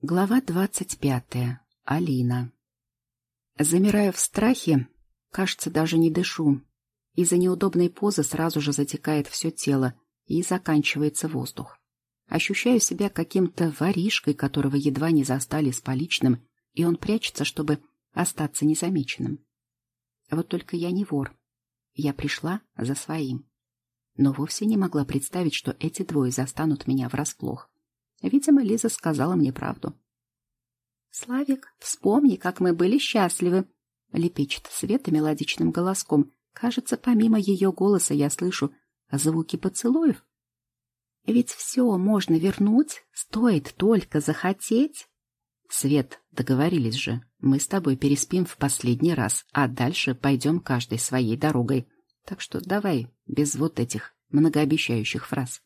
Глава двадцать пятая. Алина. Замираю в страхе, кажется, даже не дышу. Из-за неудобной позы сразу же затекает все тело и заканчивается воздух. Ощущаю себя каким-то воришкой, которого едва не застали с поличным, и он прячется, чтобы остаться незамеченным. Вот только я не вор. Я пришла за своим. Но вовсе не могла представить, что эти двое застанут меня врасплох. Видимо, Лиза сказала мне правду. «Славик, вспомни, как мы были счастливы!» — лепечет Света мелодичным голоском. Кажется, помимо ее голоса я слышу звуки поцелуев. «Ведь все можно вернуть, стоит только захотеть!» «Свет, договорились же. Мы с тобой переспим в последний раз, а дальше пойдем каждой своей дорогой. Так что давай без вот этих многообещающих фраз».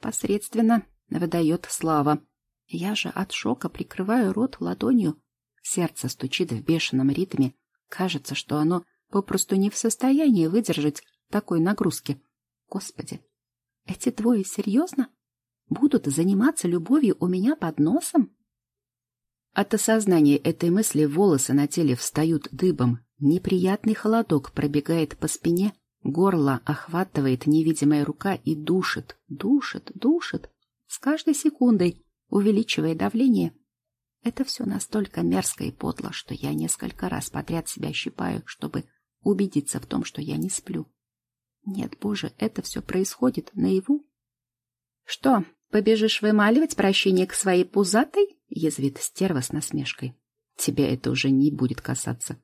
«Посредственно», выдает Слава. Я же от шока прикрываю рот ладонью. Сердце стучит в бешеном ритме. Кажется, что оно попросту не в состоянии выдержать такой нагрузки. Господи, эти двое серьезно? Будут заниматься любовью у меня под носом? От осознания этой мысли волосы на теле встают дыбом. Неприятный холодок пробегает по спине, горло охватывает невидимая рука и душит, душит, душит с каждой секундой увеличивая давление. Это все настолько мерзко и подло, что я несколько раз подряд себя щипаю, чтобы убедиться в том, что я не сплю. Нет, боже, это все происходит наяву. Что, побежишь вымаливать прощение к своей пузатой? Язвит стерва с насмешкой. Тебя это уже не будет касаться.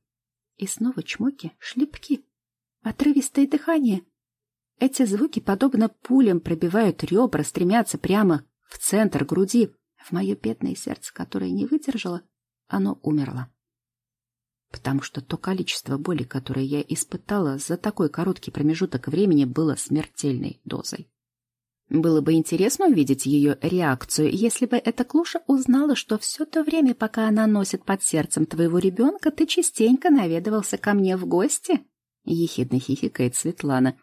И снова чмоки, шлепки, отрывистое дыхание. Эти звуки, подобно пулям, пробивают ребра, стремятся прямо в центр груди. В мое бедное сердце, которое не выдержало, оно умерло. Потому что то количество боли, которое я испытала за такой короткий промежуток времени, было смертельной дозой. Было бы интересно увидеть ее реакцию, если бы эта клуша узнала, что все то время, пока она носит под сердцем твоего ребенка, ты частенько наведывался ко мне в гости. Ехидно хихикает Светлана,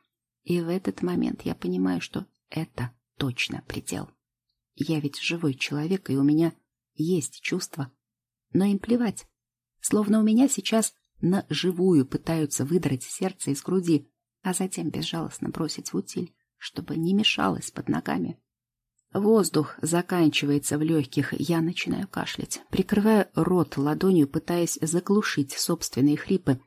и в этот момент я понимаю, что это точно предел. Я ведь живой человек, и у меня есть чувства. Но им плевать. Словно у меня сейчас на живую пытаются выдрать сердце из груди, а затем безжалостно бросить в утиль, чтобы не мешалось под ногами. Воздух заканчивается в легких, я начинаю кашлять, прикрываю рот ладонью, пытаясь заглушить собственные хрипы,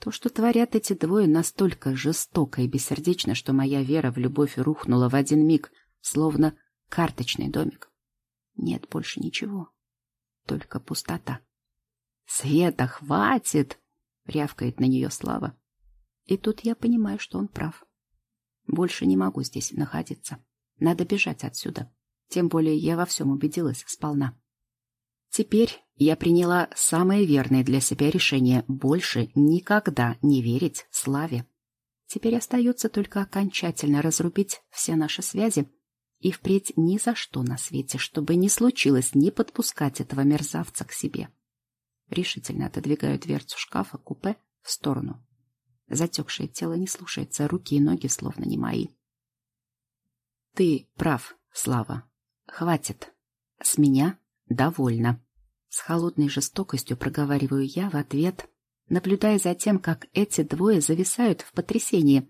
то, что творят эти двое, настолько жестоко и бессердечно, что моя вера в любовь рухнула в один миг, словно карточный домик. Нет больше ничего, только пустота. «Света, хватит!» — рявкает на нее Слава. И тут я понимаю, что он прав. Больше не могу здесь находиться. Надо бежать отсюда. Тем более я во всем убедилась сполна. Теперь я приняла самое верное для себя решение — больше никогда не верить Славе. Теперь остается только окончательно разрубить все наши связи и впредь ни за что на свете, чтобы не случилось, не подпускать этого мерзавца к себе. Решительно отодвигаю дверцу шкафа купе в сторону. Затекшее тело не слушается, руки и ноги словно не мои. Ты прав, Слава. Хватит. С меня довольно. С холодной жестокостью проговариваю я в ответ, наблюдая за тем, как эти двое зависают в потрясении.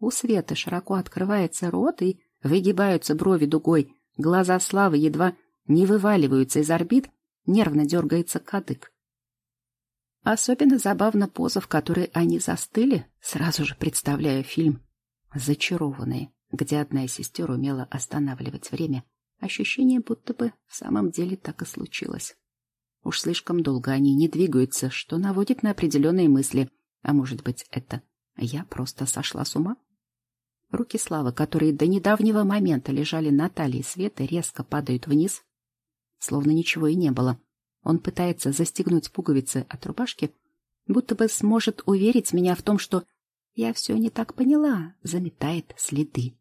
У Светы широко открывается рот и выгибаются брови дугой, глаза Славы едва не вываливаются из орбит, нервно дергается кадык. Особенно забавна поза, в которой они застыли, сразу же представляя фильм «Зачарованные», где одна из сестер умела останавливать время, Ощущение, будто бы в самом деле так и случилось. Уж слишком долго они не двигаются, что наводит на определенные мысли. А может быть, это я просто сошла с ума? Руки Славы, которые до недавнего момента лежали на талии Светы, резко падают вниз, словно ничего и не было. Он пытается застегнуть пуговицы от рубашки, будто бы сможет уверить меня в том, что я все не так поняла, заметает следы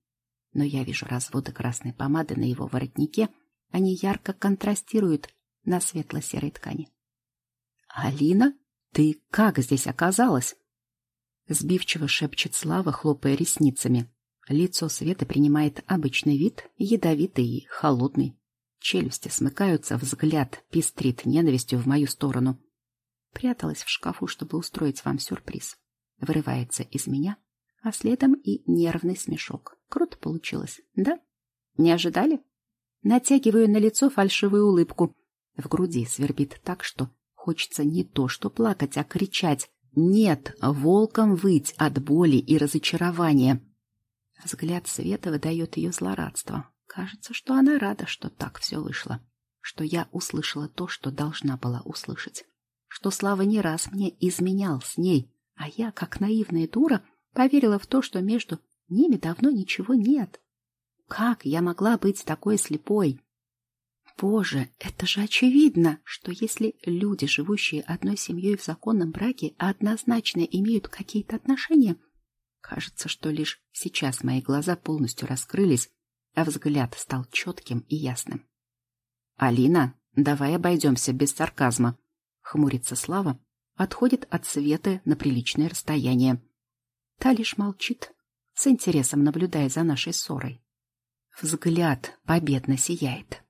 но я вижу разводы красной помады на его воротнике, они ярко контрастируют на светло-серой ткани. «Алина, ты как здесь оказалась?» Сбивчиво шепчет Слава, хлопая ресницами. Лицо Светы принимает обычный вид, ядовитый и холодный. Челюсти смыкаются, взгляд пестрит ненавистью в мою сторону. Пряталась в шкафу, чтобы устроить вам сюрприз. Вырывается из меня, а следом и нервный смешок. Круто получилось, да? Не ожидали? Натягиваю на лицо фальшивую улыбку. В груди свербит так, что хочется не то что плакать, а кричать. Нет, волком выть от боли и разочарования. Взгляд Света выдает ее злорадство. Кажется, что она рада, что так все вышло. Что я услышала то, что должна была услышать. Что Слава не раз мне изменял с ней, а я, как наивная дура, поверила в то, что между ними давно ничего нет. Как я могла быть такой слепой? Боже, это же очевидно, что если люди, живущие одной семьей в законном браке, однозначно имеют какие-то отношения, кажется, что лишь сейчас мои глаза полностью раскрылись, а взгляд стал четким и ясным. «Алина, давай обойдемся без сарказма», — хмурится Слава, отходит от Светы на приличное расстояние. Та лишь молчит, с интересом наблюдая за нашей ссорой. Взгляд победно сияет.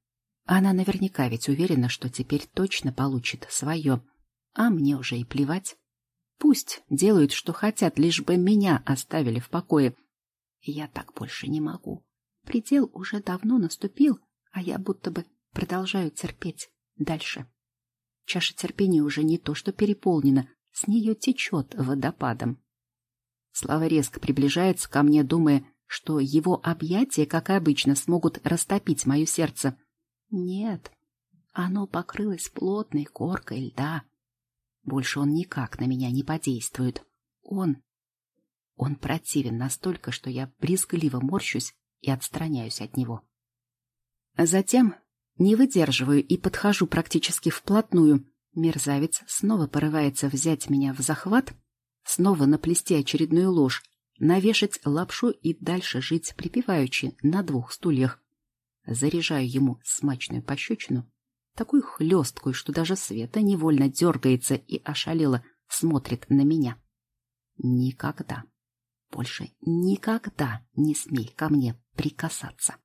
Она наверняка ведь уверена, что теперь точно получит свое, а мне уже и плевать. Пусть делают, что хотят, лишь бы меня оставили в покое. Я так больше не могу. Предел уже давно наступил, а я будто бы продолжаю терпеть дальше. Чаша терпения уже не то что переполнена, с нее течет водопадом. Слава резко приближается ко мне, думая, что его объятия, как и обычно, смогут растопить мое сердце. Нет, оно покрылось плотной коркой льда. Больше он никак на меня не подействует. Он... Он противен настолько, что я брезгливо морщусь и отстраняюсь от него. Затем не выдерживаю и подхожу практически вплотную. Мерзавец снова порывается взять меня в захват, снова наплести очередную ложь, навешать лапшу и дальше жить припеваючи на двух стульях. Заряжаю ему смачную пощечину, такую хлесткую, что даже Света невольно дергается и ошалело смотрит на меня. Никогда, больше никогда не смей ко мне прикасаться.